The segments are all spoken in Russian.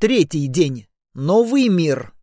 Третий день. Новый мир.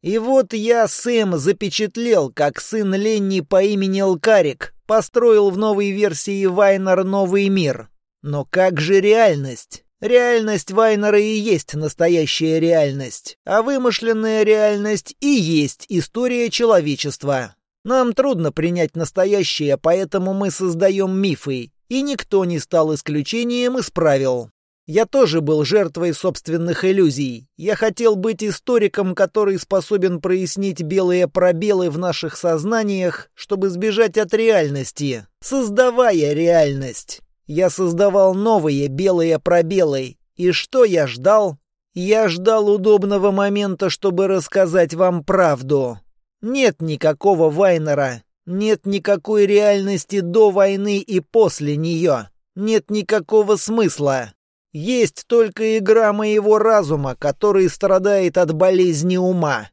И вот я, Сэм, запечатлел, как сын Ленни по имени Лкарик построил в новой версии Вайнер новый мир. Но как же реальность? Реальность Вайнера и есть настоящая реальность, а вымышленная реальность и есть история человечества. Нам трудно принять настоящее, поэтому мы создаем мифы, и никто не стал исключением из правил. Я тоже был жертвой собственных иллюзий. Я хотел быть историком, который способен прояснить белые пробелы в наших сознаниях, чтобы сбежать от реальности, создавая реальность. Я создавал новые белые пробелы. И что я ждал? Я ждал удобного момента, чтобы рассказать вам правду. Нет никакого Вайнера. Нет никакой реальности до войны и после нее. Нет никакого смысла. Есть только игра моего разума, который страдает от болезни ума.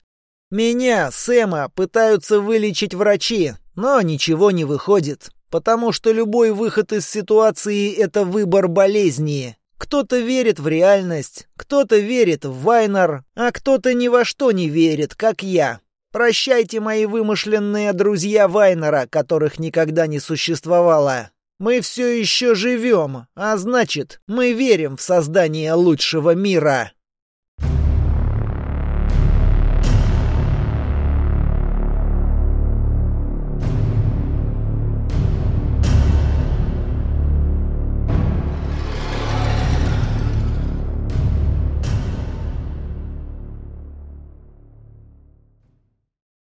Меня, Сэма, пытаются вылечить врачи, но ничего не выходит. Потому что любой выход из ситуации — это выбор болезни. Кто-то верит в реальность, кто-то верит в Вайнер, а кто-то ни во что не верит, как я. Прощайте, мои вымышленные друзья Вайнера, которых никогда не существовало. Мы все еще живем, а значит, мы верим в создание лучшего мира.